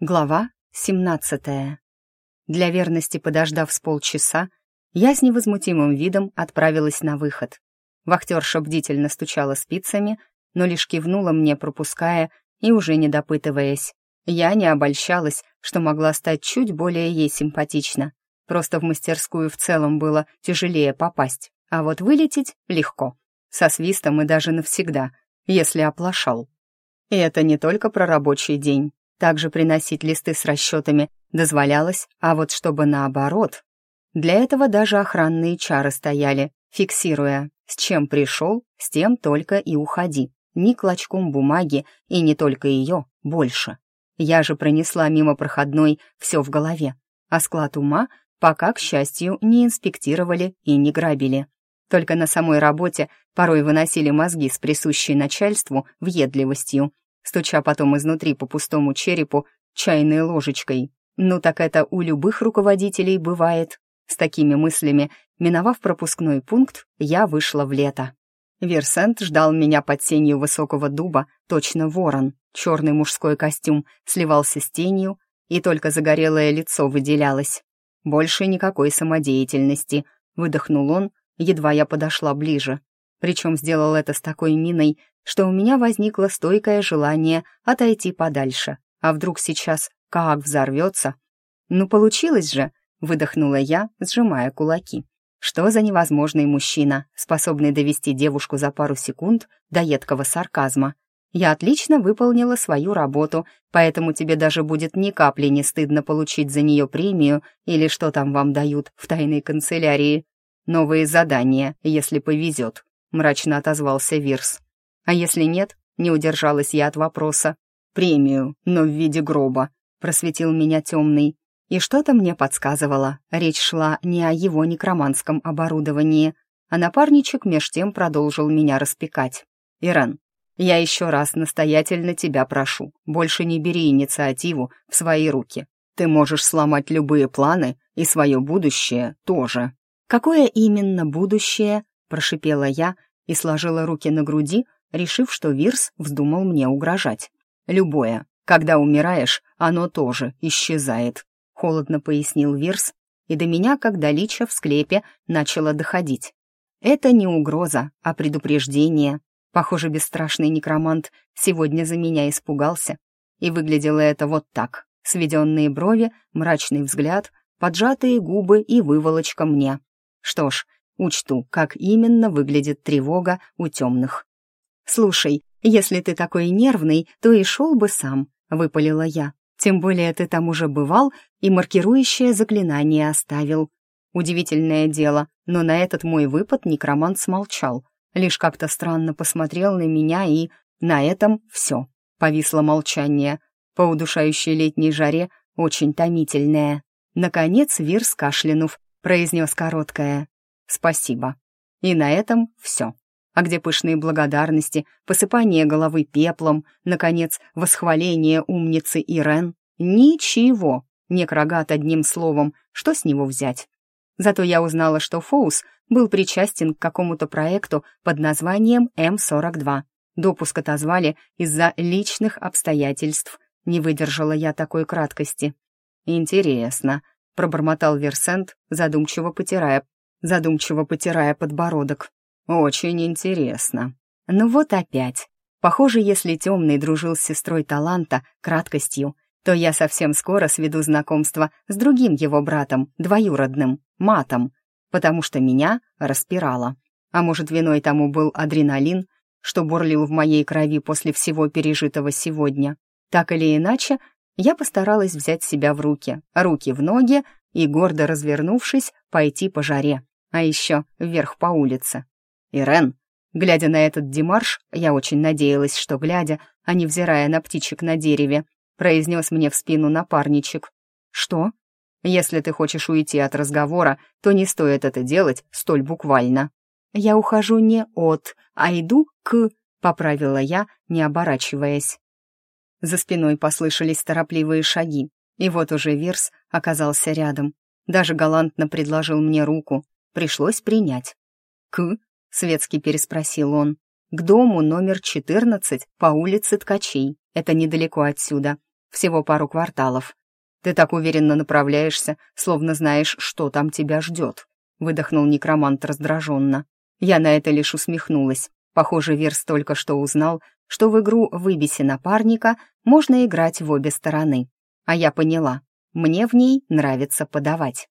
Глава 17. Для верности подождав с полчаса, я с невозмутимым видом отправилась на выход. Вахтерша бдительно стучала спицами, но лишь кивнула мне, пропуская и уже не допытываясь. Я не обольщалась, что могла стать чуть более ей симпатична. Просто в мастерскую в целом было тяжелее попасть, а вот вылететь легко. Со свистом и даже навсегда, если оплошал. И это не только про рабочий день. Также приносить листы с расчетами дозволялось, а вот чтобы наоборот. Для этого даже охранные чары стояли, фиксируя, с чем пришел, с тем только и уходи. Ни клочком бумаги, и не только ее, больше. Я же пронесла мимо проходной все в голове, а склад ума пока, к счастью, не инспектировали и не грабили. Только на самой работе порой выносили мозги с присущей начальству въедливостью, стуча потом изнутри по пустому черепу чайной ложечкой. Ну так это у любых руководителей бывает. С такими мыслями, миновав пропускной пункт, я вышла в лето. Версент ждал меня под сенью высокого дуба, точно ворон. Черный мужской костюм сливался с тенью, и только загорелое лицо выделялось. Больше никакой самодеятельности, выдохнул он, едва я подошла ближе. Причем сделал это с такой миной, что у меня возникло стойкое желание отойти подальше. А вдруг сейчас как взорвется? Ну, получилось же, выдохнула я, сжимая кулаки. Что за невозможный мужчина, способный довести девушку за пару секунд до едкого сарказма? Я отлично выполнила свою работу, поэтому тебе даже будет ни капли не стыдно получить за нее премию или что там вам дают в тайной канцелярии. Новые задания, если повезет. — мрачно отозвался Вирс. «А если нет?» — не удержалась я от вопроса. «Премию, но в виде гроба», — просветил меня темный. И что-то мне подсказывало. Речь шла не о его некроманском оборудовании, а напарничек меж тем продолжил меня распекать. «Иран, я еще раз настоятельно тебя прошу, больше не бери инициативу в свои руки. Ты можешь сломать любые планы, и свое будущее тоже». «Какое именно будущее?» прошипела я и сложила руки на груди, решив, что Вирс вздумал мне угрожать. «Любое. Когда умираешь, оно тоже исчезает», — холодно пояснил Вирс, и до меня, как до лича в склепе, начало доходить. Это не угроза, а предупреждение. Похоже, бесстрашный некромант сегодня за меня испугался. И выглядело это вот так. Сведенные брови, мрачный взгляд, поджатые губы и выволочка мне. Что ж, Учту, как именно выглядит тревога у темных. «Слушай, если ты такой нервный, то и шел бы сам», — выпалила я. «Тем более ты там уже бывал и маркирующее заклинание оставил». Удивительное дело, но на этот мой выпад некромант смолчал, лишь как-то странно посмотрел на меня и... На этом все. Повисло молчание. По удушающей летней жаре очень томительное. Наконец Вирс кашлянув произнес короткое спасибо. И на этом все. А где пышные благодарности, посыпание головы пеплом, наконец, восхваление умницы Ирен? Ничего. Некрогат одним словом, что с него взять? Зато я узнала, что Фоус был причастен к какому-то проекту под названием М-42. Допуск отозвали из-за личных обстоятельств. Не выдержала я такой краткости. «Интересно», — пробормотал Версент, задумчиво потирая задумчиво потирая подбородок. «Очень интересно». Ну вот опять. Похоже, если темный дружил с сестрой таланта, краткостью, то я совсем скоро сведу знакомство с другим его братом, двоюродным, матом, потому что меня распирало. А может, виной тому был адреналин, что бурлил в моей крови после всего пережитого сегодня. Так или иначе, я постаралась взять себя в руки, руки в ноги и, гордо развернувшись, пойти по жаре а еще вверх по улице. Ирен, глядя на этот демарш, я очень надеялась, что глядя, а не взирая на птичек на дереве, произнес мне в спину напарничек. «Что? Если ты хочешь уйти от разговора, то не стоит это делать столь буквально». «Я ухожу не от, а иду к...» — поправила я, не оборачиваясь. За спиной послышались торопливые шаги, и вот уже Вирс оказался рядом. Даже галантно предложил мне руку, пришлось принять. «К?» — светски переспросил он. «К дому номер 14 по улице Ткачей. Это недалеко отсюда. всего пару кварталов. Ты так уверенно направляешься, словно знаешь, что там тебя ждет», — выдохнул некромант раздраженно. Я на это лишь усмехнулась. Похоже, Верс только что узнал, что в игру «Выбеси напарника» можно играть в обе стороны. А я поняла, мне в ней нравится подавать.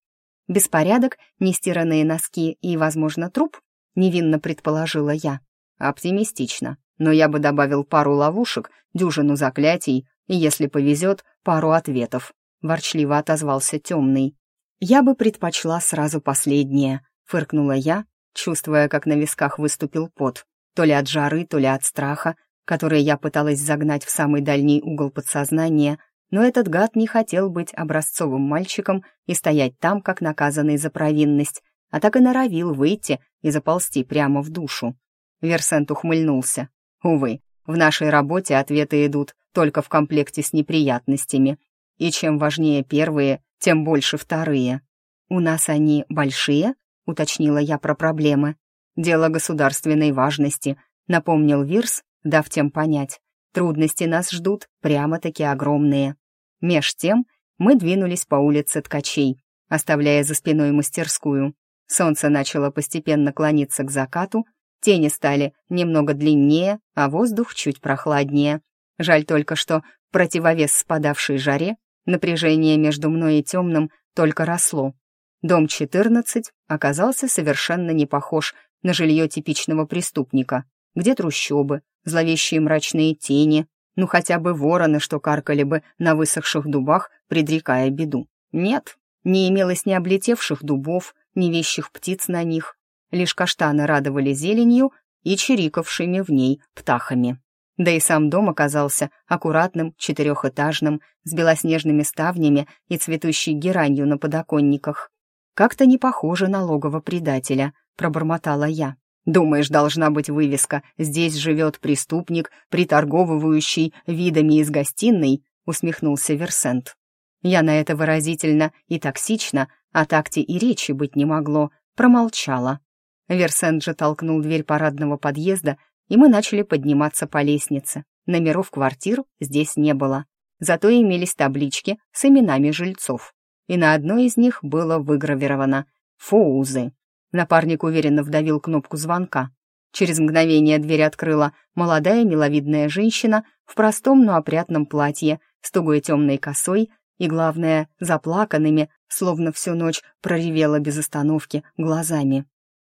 Беспорядок, нестиранные носки и, возможно, труп, невинно предположила я. Оптимистично, но я бы добавил пару ловушек, дюжину заклятий и, если повезет, пару ответов. Ворчливо отозвался темный. Я бы предпочла сразу последнее, фыркнула я, чувствуя, как на висках выступил пот, то ли от жары, то ли от страха, который я пыталась загнать в самый дальний угол подсознания, но этот гад не хотел быть образцовым мальчиком и стоять там, как наказанный за провинность, а так и норовил выйти и заползти прямо в душу. Версент ухмыльнулся. Увы, в нашей работе ответы идут только в комплекте с неприятностями. И чем важнее первые, тем больше вторые. «У нас они большие?» — уточнила я про проблемы. «Дело государственной важности», — напомнил Вирс, дав тем понять. Трудности нас ждут прямо-таки огромные. Меж тем мы двинулись по улице ткачей, оставляя за спиной мастерскую. Солнце начало постепенно клониться к закату, тени стали немного длиннее, а воздух чуть прохладнее. Жаль только, что противовес спадавшей жаре напряжение между мной и темным только росло. Дом 14 оказался совершенно не похож на жилье типичного преступника, где трущобы, зловещие мрачные тени, ну хотя бы вороны, что каркали бы на высохших дубах, предрекая беду. Нет, не имелось ни облетевших дубов, ни вещих птиц на них. Лишь каштаны радовали зеленью и чирикавшими в ней птахами. Да и сам дом оказался аккуратным, четырехэтажным, с белоснежными ставнями и цветущей геранью на подоконниках. «Как-то не похоже на логово предателя», — пробормотала я. Думаешь, должна быть вывеска «Здесь живет преступник, приторговывающий видами из гостиной», усмехнулся Версент. Я на это выразительно и токсично, о такте и речи быть не могло, промолчала. Версент же толкнул дверь парадного подъезда, и мы начали подниматься по лестнице. Номеров квартир здесь не было, зато имелись таблички с именами жильцов. И на одной из них было выгравировано «Фоузы». Напарник уверенно вдавил кнопку звонка. Через мгновение дверь открыла молодая миловидная женщина в простом, но опрятном платье, с тугой темной косой и, главное, заплаканными, словно всю ночь проревела без остановки, глазами.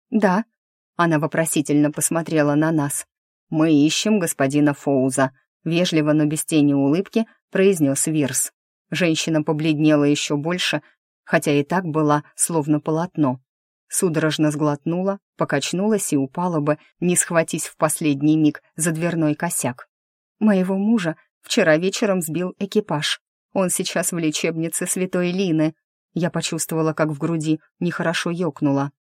«Да», — она вопросительно посмотрела на нас. «Мы ищем господина Фоуза», — вежливо, но без тени улыбки произнес Вирс. Женщина побледнела еще больше, хотя и так была, словно полотно судорожно сглотнула, покачнулась и упала бы, не схватись в последний миг за дверной косяк. Моего мужа вчера вечером сбил экипаж. Он сейчас в лечебнице Святой Лины. Я почувствовала, как в груди нехорошо ёкнуло.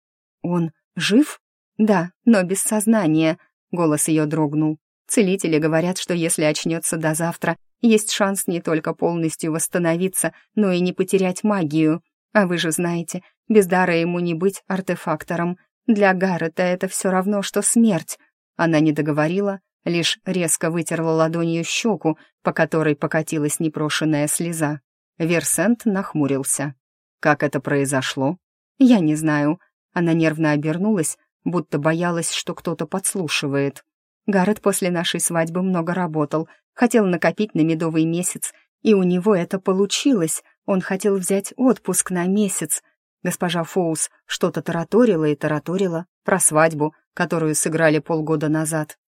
«Он жив?» «Да, но без сознания», — голос ее дрогнул. «Целители говорят, что если очнется до завтра, есть шанс не только полностью восстановиться, но и не потерять магию. А вы же знаете, без дара ему не быть артефактором. Для Гаррета это все равно, что смерть. Она не договорила, лишь резко вытерла ладонью щеку, по которой покатилась непрошенная слеза. Версент нахмурился. «Как это произошло?» «Я не знаю». Она нервно обернулась, будто боялась, что кто-то подслушивает. Гаррет после нашей свадьбы много работал, хотел накопить на медовый месяц, и у него это получилось. Он хотел взять отпуск на месяц, Госпожа Фоус что-то тараторила и тараторила про свадьбу, которую сыграли полгода назад,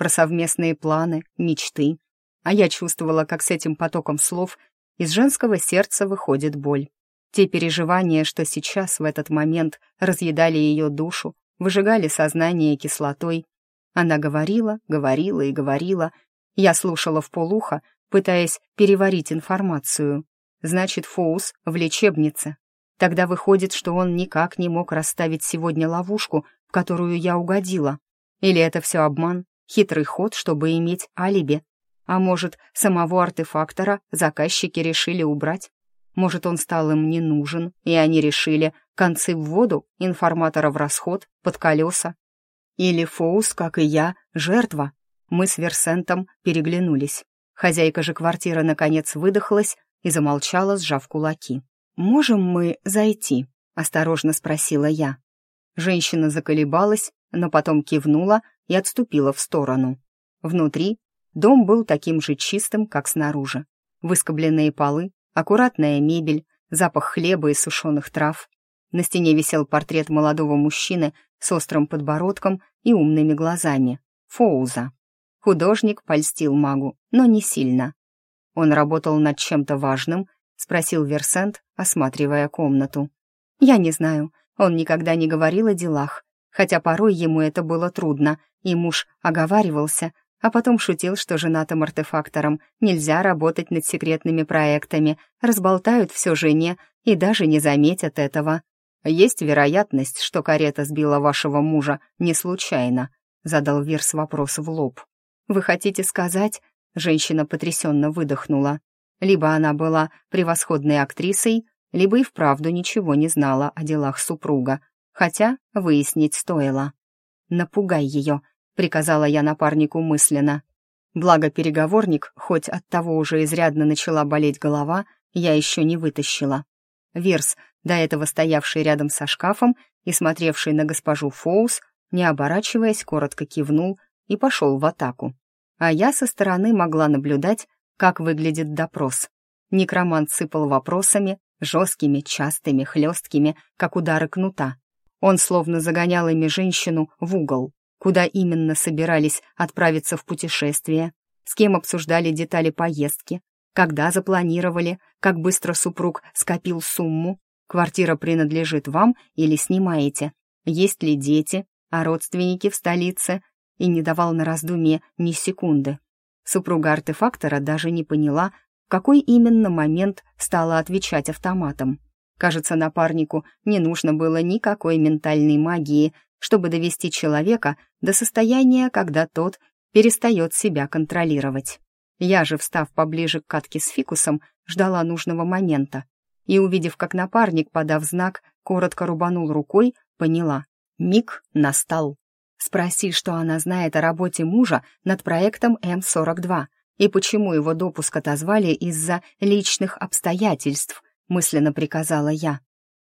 про совместные планы, мечты. А я чувствовала, как с этим потоком слов из женского сердца выходит боль. Те переживания, что сейчас, в этот момент, разъедали ее душу, выжигали сознание кислотой. Она говорила, говорила и говорила. Я слушала в полухо, пытаясь переварить информацию. Значит, Фоус в лечебнице, Тогда выходит, что он никак не мог расставить сегодня ловушку, в которую я угодила. Или это все обман, хитрый ход, чтобы иметь алиби. А может, самого артефактора заказчики решили убрать? Может, он стал им не нужен, и они решили концы в воду, информатора в расход, под колеса? Или Фоус, как и я, жертва? Мы с Версентом переглянулись. Хозяйка же квартиры наконец выдохлась и замолчала, сжав кулаки. «Можем мы зайти?» — осторожно спросила я. Женщина заколебалась, но потом кивнула и отступила в сторону. Внутри дом был таким же чистым, как снаружи. Выскобленные полы, аккуратная мебель, запах хлеба и сушеных трав. На стене висел портрет молодого мужчины с острым подбородком и умными глазами. Фоуза. Художник польстил магу, но не сильно. Он работал над чем-то важным, спросил Версент, осматривая комнату. Я не знаю, он никогда не говорил о делах, хотя порой ему это было трудно, и муж оговаривался, а потом шутил, что женатым артефакторам нельзя работать над секретными проектами, разболтают все жене и даже не заметят этого. «Есть вероятность, что карета сбила вашего мужа не случайно», — задал Вирс вопрос в лоб. «Вы хотите сказать...» — женщина потрясенно выдохнула. Либо она была превосходной актрисой, либо и вправду ничего не знала о делах супруга, хотя выяснить стоило. «Напугай ее», — приказала я напарнику мысленно. Благо переговорник, хоть от того уже изрядно начала болеть голова, я еще не вытащила. Вирс, до этого стоявший рядом со шкафом и смотревший на госпожу Фоус, не оборачиваясь, коротко кивнул и пошел в атаку. А я со стороны могла наблюдать, как выглядит допрос. Некромант сыпал вопросами, жесткими, частыми, хлесткими, как удары кнута. Он словно загонял ими женщину в угол, куда именно собирались отправиться в путешествие, с кем обсуждали детали поездки, когда запланировали, как быстро супруг скопил сумму, квартира принадлежит вам или снимаете, есть ли дети, а родственники в столице, и не давал на раздумье ни секунды. Супруга артефактора даже не поняла, в какой именно момент стала отвечать автоматом. Кажется, напарнику не нужно было никакой ментальной магии, чтобы довести человека до состояния, когда тот перестает себя контролировать. Я же, встав поближе к катке с фикусом, ждала нужного момента и, увидев, как напарник, подав знак, коротко рубанул рукой, поняла. Миг настал. Спроси, что она знает о работе мужа над проектом М-42, и почему его допуск отозвали из-за личных обстоятельств, мысленно приказала я.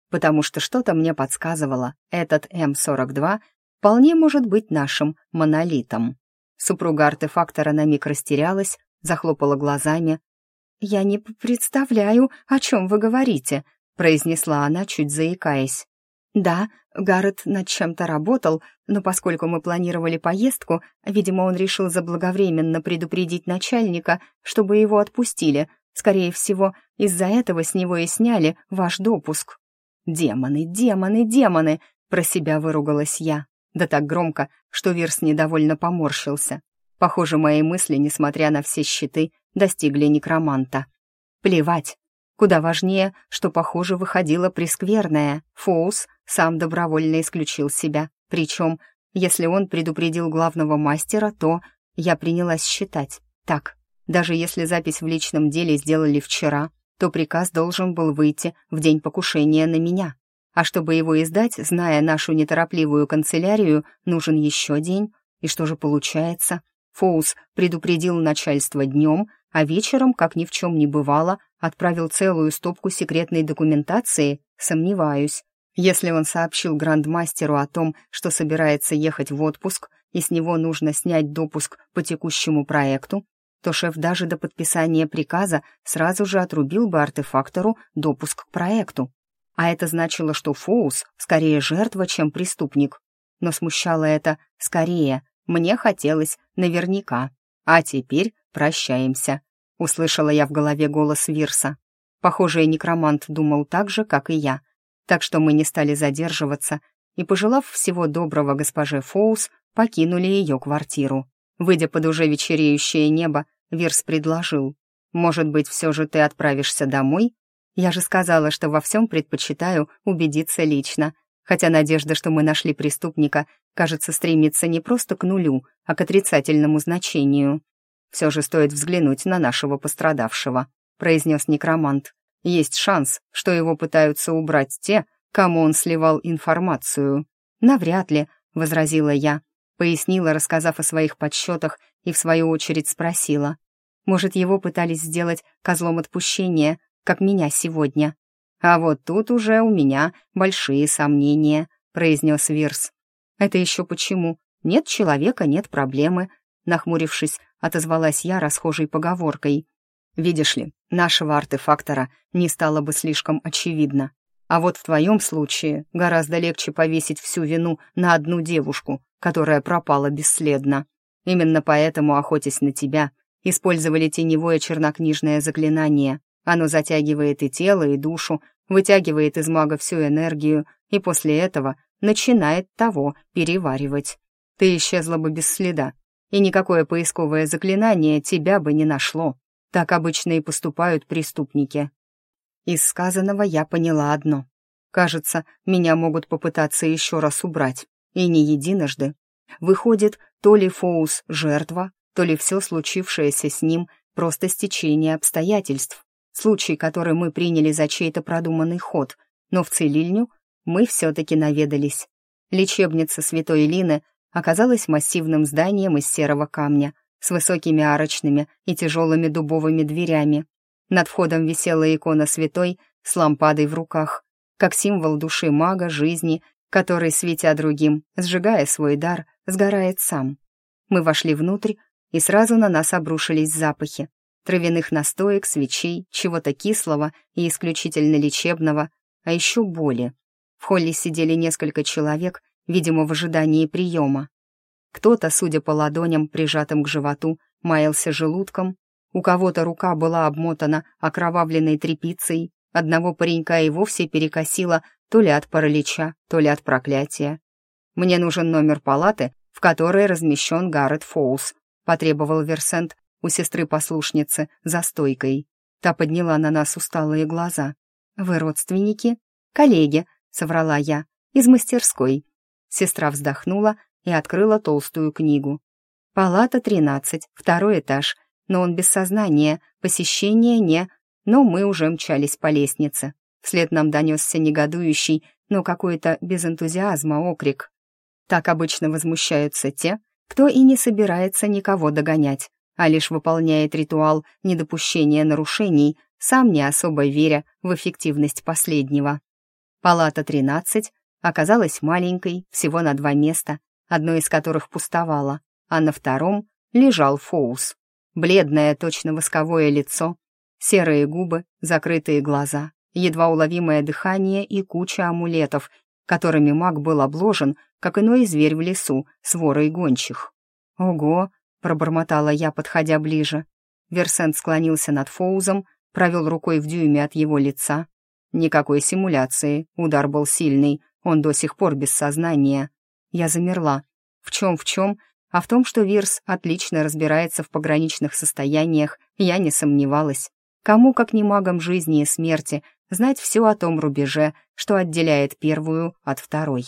Потому что что-то мне подсказывало, этот М-42 вполне может быть нашим монолитом. Супруга артефактора на миг растерялась, захлопала глазами. «Я не представляю, о чем вы говорите», — произнесла она, чуть заикаясь. «Да, Гаррет над чем-то работал, но поскольку мы планировали поездку, видимо, он решил заблаговременно предупредить начальника, чтобы его отпустили. Скорее всего, из-за этого с него и сняли ваш допуск». «Демоны, демоны, демоны!» — про себя выругалась я. Да так громко, что Вирс недовольно поморщился. Похоже, мои мысли, несмотря на все щиты, достигли некроманта. Плевать, Куда важнее, что, похоже, выходило прескверное. Фоус сам добровольно исключил себя. Причем, если он предупредил главного мастера, то я принялась считать. Так, даже если запись в личном деле сделали вчера, то приказ должен был выйти в день покушения на меня. А чтобы его издать, зная нашу неторопливую канцелярию, нужен еще день. И что же получается? Фоус предупредил начальство днем, а вечером, как ни в чем не бывало, отправил целую стопку секретной документации, сомневаюсь. Если он сообщил грандмастеру о том, что собирается ехать в отпуск, и с него нужно снять допуск по текущему проекту, то шеф даже до подписания приказа сразу же отрубил бы артефактору допуск к проекту. А это значило, что Фоус скорее жертва, чем преступник. Но смущало это скорее. Мне хотелось наверняка. А теперь прощаемся. Услышала я в голове голос Вирса. Похоже, и некромант думал так же, как и я. Так что мы не стали задерживаться и, пожелав всего доброго госпоже Фоус, покинули ее квартиру. Выйдя под уже вечереющее небо, Вирс предложил. «Может быть, все же ты отправишься домой?» Я же сказала, что во всем предпочитаю убедиться лично, хотя надежда, что мы нашли преступника, кажется, стремится не просто к нулю, а к отрицательному значению. «Все же стоит взглянуть на нашего пострадавшего», — произнес некромант. «Есть шанс, что его пытаются убрать те, кому он сливал информацию». «Навряд ли», — возразила я, пояснила, рассказав о своих подсчетах, и в свою очередь спросила. Может, его пытались сделать козлом отпущения, как меня сегодня. А вот тут уже у меня большие сомнения, произнес Вирс. Это еще почему? Нет человека, нет проблемы, нахмурившись, отозвалась я расхожей поговоркой. Видишь ли, нашего артефактора не стало бы слишком очевидно. А вот в твоем случае гораздо легче повесить всю вину на одну девушку, которая пропала бесследно. Именно поэтому, охотясь на тебя, использовали теневое чернокнижное заклинание. Оно затягивает и тело, и душу, вытягивает из мага всю энергию, и после этого начинает того переваривать. Ты исчезла бы без следа, и никакое поисковое заклинание тебя бы не нашло. Так обычно и поступают преступники. Из сказанного я поняла одно. Кажется, меня могут попытаться еще раз убрать, и не единожды. Выходит, то ли Фоус — жертва, то ли все случившееся с ним — просто стечение обстоятельств, случай, который мы приняли за чей-то продуманный ход, но в целильню мы все-таки наведались. Лечебница Святой Лины оказалась массивным зданием из серого камня с высокими арочными и тяжелыми дубовыми дверями. Над входом висела икона святой с лампадой в руках, как символ души мага, жизни, который, светя другим, сжигая свой дар, сгорает сам. Мы вошли внутрь, и сразу на нас обрушились запахи. Травяных настоек, свечей, чего-то кислого и исключительно лечебного, а еще боли. В холле сидели несколько человек, видимо, в ожидании приема. Кто-то, судя по ладоням, прижатым к животу, маялся желудком, у кого-то рука была обмотана окровавленной тряпицей, одного паренька и вовсе перекосило то ли от паралича, то ли от проклятия. «Мне нужен номер палаты, в которой размещен Гаррет Фоулс», потребовал Версент у сестры-послушницы за стойкой. Та подняла на нас усталые глаза. «Вы родственники?» «Коллеги», — соврала я, — «из мастерской». Сестра вздохнула и открыла толстую книгу. «Палата 13, второй этаж, но он без сознания, посещение не...» Но мы уже мчались по лестнице. Вслед нам донесся негодующий, но какой-то без энтузиазма окрик. Так обычно возмущаются те, кто и не собирается никого догонять, а лишь выполняет ритуал недопущения нарушений, сам не особо веря в эффективность последнего. Палата 13 оказалась маленькой, всего на два места, одно из которых пустовало, а на втором лежал Фоус. Бледное, точно восковое лицо, серые губы, закрытые глаза, едва уловимое дыхание и куча амулетов, которыми маг был обложен, как иной зверь в лесу, с ворой гончих. «Ого!» — пробормотала я, подходя ближе. Версент склонился над Фоузом, провел рукой в дюйме от его лица. Никакой симуляции, удар был сильный, он до сих пор без сознания. Я замерла. В чем в чем, а в том, что Вирс отлично разбирается в пограничных состояниях, я не сомневалась. Кому, как не магам жизни и смерти, знать все о том рубеже, что отделяет первую от второй.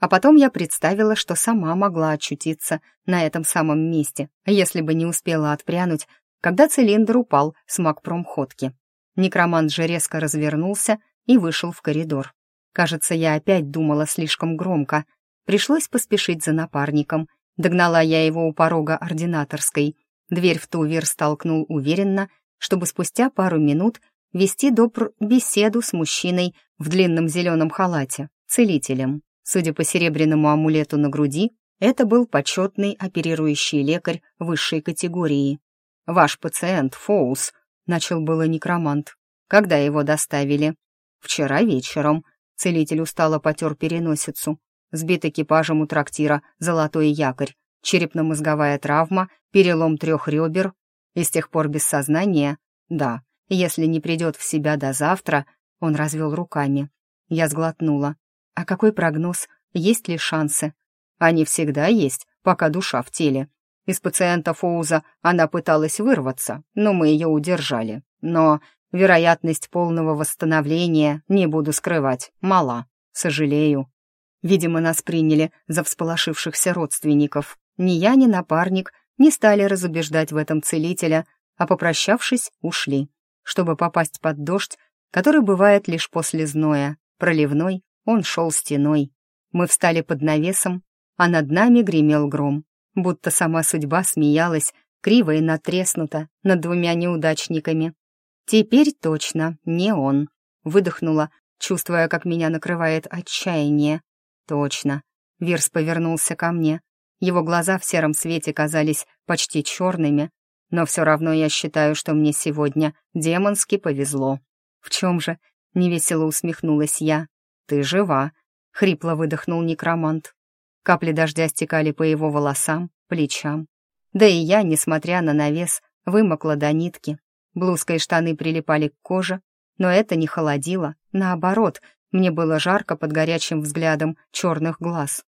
А потом я представила, что сама могла очутиться на этом самом месте, если бы не успела отпрянуть, когда цилиндр упал с магпромходки. Некромант же резко развернулся и вышел в коридор. Кажется, я опять думала слишком громко. Пришлось поспешить за напарником. Догнала я его у порога ординаторской. Дверь в ту столкнул уверенно, чтобы спустя пару минут вести допр беседу с мужчиной в длинном зеленом халате, целителем. Судя по серебряному амулету на груди, это был почетный оперирующий лекарь высшей категории. «Ваш пациент, Фоус», — начал было некромант. «Когда его доставили?» «Вчера вечером». Целитель устало потер переносицу. Сбит экипажем у трактира «Золотой якорь», черепно-мозговая травма, перелом трех ребер. И с тех пор без сознания? Да, если не придет в себя до завтра, он развел руками. Я сглотнула. А какой прогноз? Есть ли шансы? Они всегда есть, пока душа в теле. Из пациента Фоуза она пыталась вырваться, но мы ее удержали. Но вероятность полного восстановления, не буду скрывать, мала. Сожалею. Видимо, нас приняли за всполошившихся родственников. Ни я, ни напарник не стали разубеждать в этом целителя, а, попрощавшись, ушли, чтобы попасть под дождь, который бывает лишь после зноя, проливной он шел стеной. Мы встали под навесом, а над нами гремел гром, будто сама судьба смеялась криво и натреснуто над двумя неудачниками. «Теперь точно не он», — выдохнула, чувствуя, как меня накрывает отчаяние. «Точно». Вирс повернулся ко мне. Его глаза в сером свете казались почти черными, но все равно я считаю, что мне сегодня демонски повезло. «В чем же?» — невесело усмехнулась я. «Ты жива», — хрипло выдохнул некромант. Капли дождя стекали по его волосам, плечам. Да и я, несмотря на навес, вымокла до нитки. Блузка и штаны прилипали к коже, но это не холодило. Наоборот, мне было жарко под горячим взглядом черных глаз.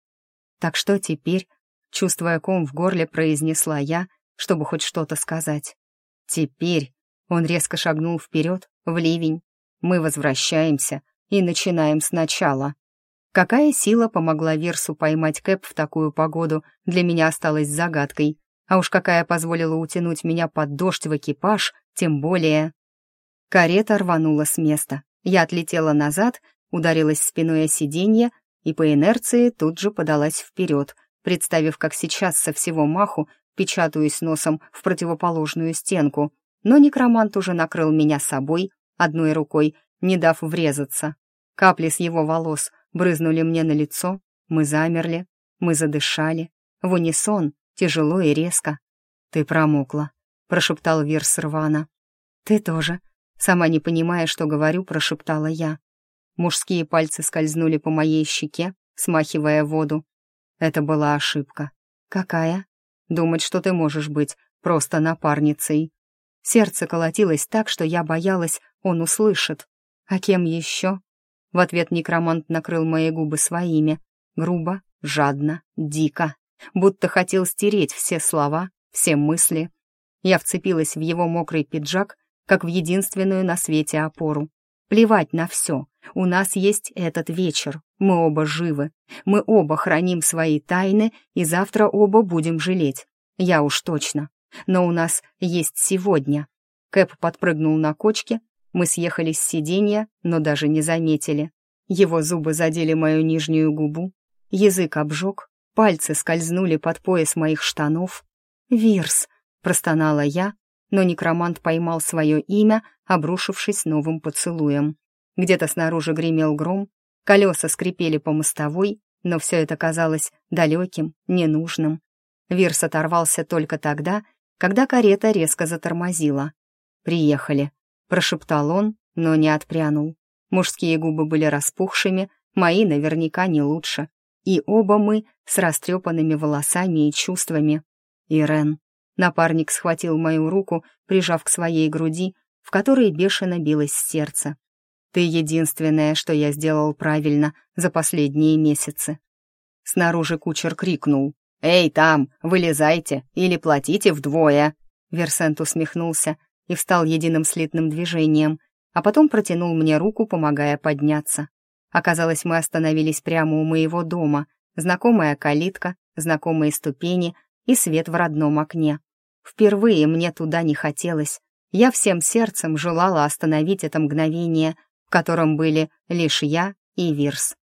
Так что теперь, чувствуя ком в горле, произнесла я, чтобы хоть что-то сказать. Теперь он резко шагнул вперед, в ливень. Мы возвращаемся и начинаем сначала. Какая сила помогла Версу поймать Кэп в такую погоду, для меня осталась загадкой. А уж какая позволила утянуть меня под дождь в экипаж, тем более... Карета рванула с места. Я отлетела назад, ударилась спиной о сиденье и по инерции тут же подалась вперед, представив, как сейчас со всего маху печатаюсь носом в противоположную стенку. Но некромант уже накрыл меня собой, одной рукой, не дав врезаться. Капли с его волос брызнули мне на лицо, мы замерли, мы задышали, в унисон, тяжело и резко. «Ты промокла», — прошептал Вирс рвано. «Ты тоже», — сама не понимая, что говорю, прошептала я. Мужские пальцы скользнули по моей щеке, смахивая воду. Это была ошибка. «Какая?» «Думать, что ты можешь быть просто напарницей». Сердце колотилось так, что я боялась, он услышит. «А кем еще?» В ответ некромант накрыл мои губы своими. Грубо, жадно, дико. Будто хотел стереть все слова, все мысли. Я вцепилась в его мокрый пиджак, как в единственную на свете опору. Плевать на все. У нас есть этот вечер. Мы оба живы. Мы оба храним свои тайны, и завтра оба будем жалеть. Я уж точно. Но у нас есть сегодня. Кэп подпрыгнул на кочке, мы съехали с сиденья, но даже не заметили. Его зубы задели мою нижнюю губу, язык обжег, пальцы скользнули под пояс моих штанов. «Вирс!» — простонала я, но некромант поймал свое имя, обрушившись новым поцелуем. Где-то снаружи гремел гром, колеса скрипели по мостовой, но все это казалось далеким, ненужным. Вирс оторвался только тогда, когда карета резко затормозила. «Приехали», прошептал он, но не отпрянул. Мужские губы были распухшими, мои наверняка не лучше. И оба мы с растрепанными волосами и чувствами. Ирен. Напарник схватил мою руку, прижав к своей груди, в которой бешено билось сердце. «Ты единственное, что я сделал правильно за последние месяцы». Снаружи кучер крикнул. «Эй, там, вылезайте или платите вдвое!» Версент усмехнулся, и встал единым слитным движением, а потом протянул мне руку, помогая подняться. Оказалось, мы остановились прямо у моего дома, знакомая калитка, знакомые ступени и свет в родном окне. Впервые мне туда не хотелось. Я всем сердцем желала остановить это мгновение, в котором были лишь я и Вирс.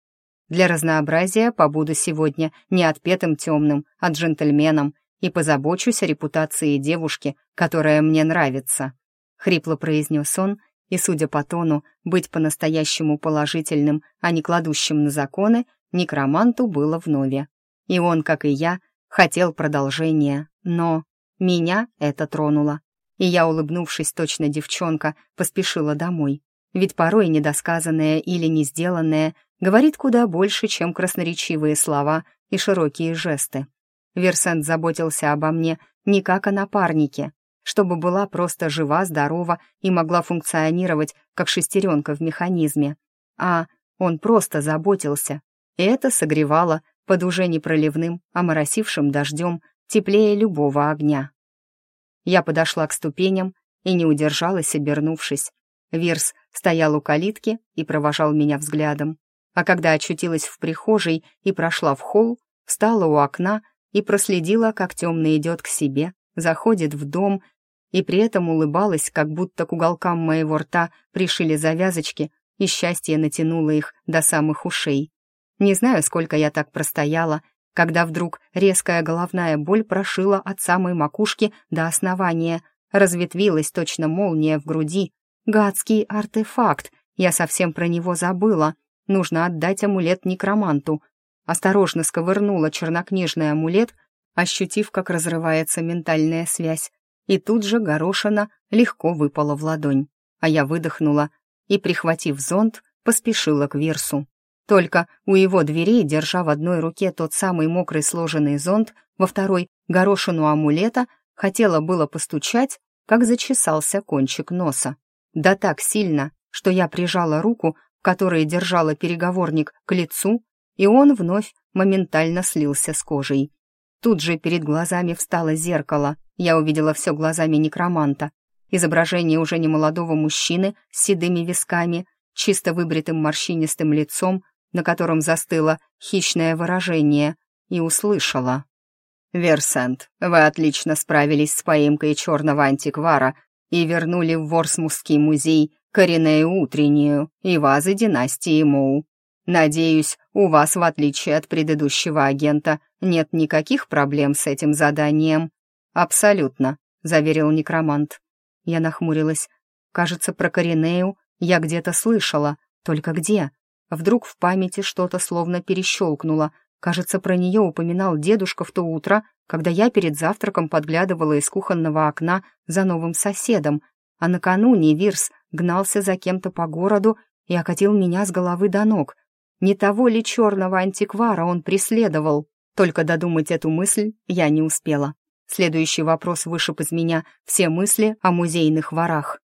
Для разнообразия побуду сегодня не отпетым темным, а джентльменом и позабочусь о репутации девушки, которая мне нравится», — хрипло произнес он, и, судя по тону, быть по-настоящему положительным, а не кладущим на законы, некроманту было вновь. И он, как и я, хотел продолжения, но меня это тронуло. И я, улыбнувшись точно девчонка, поспешила домой. Ведь порой недосказанное или не сделанное говорит куда больше, чем красноречивые слова и широкие жесты. Версент заботился обо мне не как о напарнике, чтобы была просто жива, здорова и могла функционировать как шестеренка в механизме. А он просто заботился, и это согревало под уже не проливным, а моросившим дождем теплее любого огня. Я подошла к ступеням и не удержалась, обернувшись. Вирс стоял у калитки и провожал меня взглядом. А когда очутилась в прихожей и прошла в холл, встала у окна и проследила, как темный идет к себе, заходит в дом, и при этом улыбалась, как будто к уголкам моего рта пришили завязочки, и счастье натянуло их до самых ушей. Не знаю, сколько я так простояла, когда вдруг резкая головная боль прошила от самой макушки до основания, разветвилась точно молния в груди. Гадский артефакт, я совсем про него забыла. Нужно отдать амулет некроманту. Осторожно сковырнула чернокнижный амулет, ощутив, как разрывается ментальная связь, и тут же горошина легко выпала в ладонь, а я выдохнула и, прихватив зонт, поспешила к Вирсу. Только у его дверей, держа в одной руке тот самый мокрый сложенный зонт, во второй — горошину амулета, хотела было постучать, как зачесался кончик носа. Да так сильно, что я прижала руку, которой держала переговорник, к лицу, и он вновь моментально слился с кожей. Тут же перед глазами встало зеркало, я увидела все глазами некроманта. Изображение уже немолодого мужчины с седыми висками, чисто выбритым морщинистым лицом, на котором застыло хищное выражение, и услышала. «Версент, вы отлично справились с поимкой черного антиквара и вернули в Ворсмусский музей Коренею Утреннюю и вазы династии Моу. Надеюсь, у вас, в отличие от предыдущего агента, нет никаких проблем с этим заданием?» «Абсолютно», — заверил некромант. Я нахмурилась. «Кажется, про Коренею я где-то слышала, только где? Вдруг в памяти что-то словно перещелкнуло. Кажется, про нее упоминал дедушка в то утро, когда я перед завтраком подглядывала из кухонного окна за новым соседом, а накануне Вирс гнался за кем-то по городу и окатил меня с головы до ног. Не того ли черного антиквара он преследовал? Только додумать эту мысль я не успела. Следующий вопрос вышиб из меня все мысли о музейных ворах.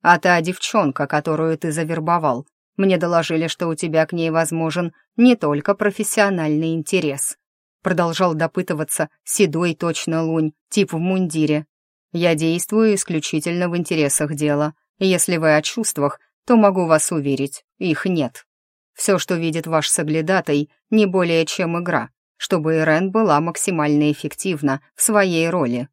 «А та девчонка, которую ты завербовал, мне доложили, что у тебя к ней возможен не только профессиональный интерес». Продолжал допытываться седой точно лунь, тип в мундире. «Я действую исключительно в интересах дела. Если вы о чувствах, то могу вас уверить, их нет. Все, что видит ваш соглядатай, не более чем игра, чтобы Ирен была максимально эффективна в своей роли.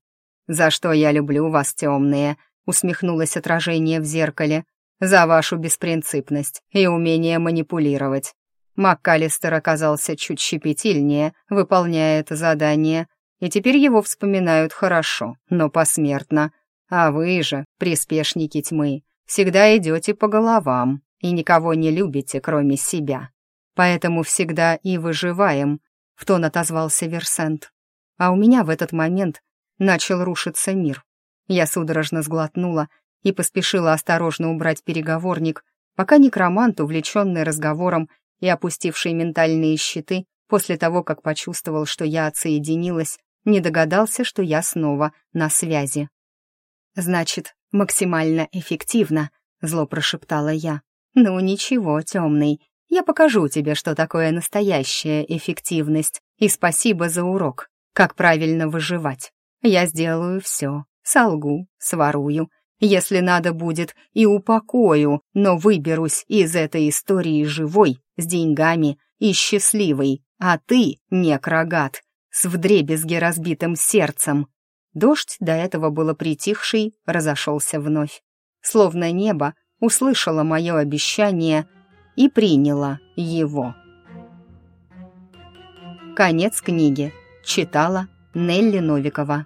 За что я люблю вас, темные», усмехнулось отражение в зеркале за вашу беспринципность и умение манипулировать. МакКаллистер оказался чуть щепетильнее, выполняя это задание, и теперь его вспоминают хорошо, но посмертно. А вы же, приспешники тьмы, всегда идете по головам и никого не любите, кроме себя. Поэтому всегда и выживаем, — в тон отозвался Версент. А у меня в этот момент начал рушиться мир. Я судорожно сглотнула и поспешила осторожно убрать переговорник, пока некромант, увлеченный разговором и опустивший ментальные щиты, после того, как почувствовал, что я отсоединилась, не догадался, что я снова на связи. «Значит, максимально эффективно», — зло прошептала я. «Ну ничего, темный, я покажу тебе, что такое настоящая эффективность, и спасибо за урок, как правильно выживать. Я сделаю все, солгу, сворую, если надо будет, и упокою, но выберусь из этой истории живой, с деньгами и счастливой, а ты, некрогат, с вдребезги разбитым сердцем. Дождь, до этого было притихший, разошелся вновь. Словно небо услышало мое обещание и приняло его. Конец книги. Читала Нелли Новикова.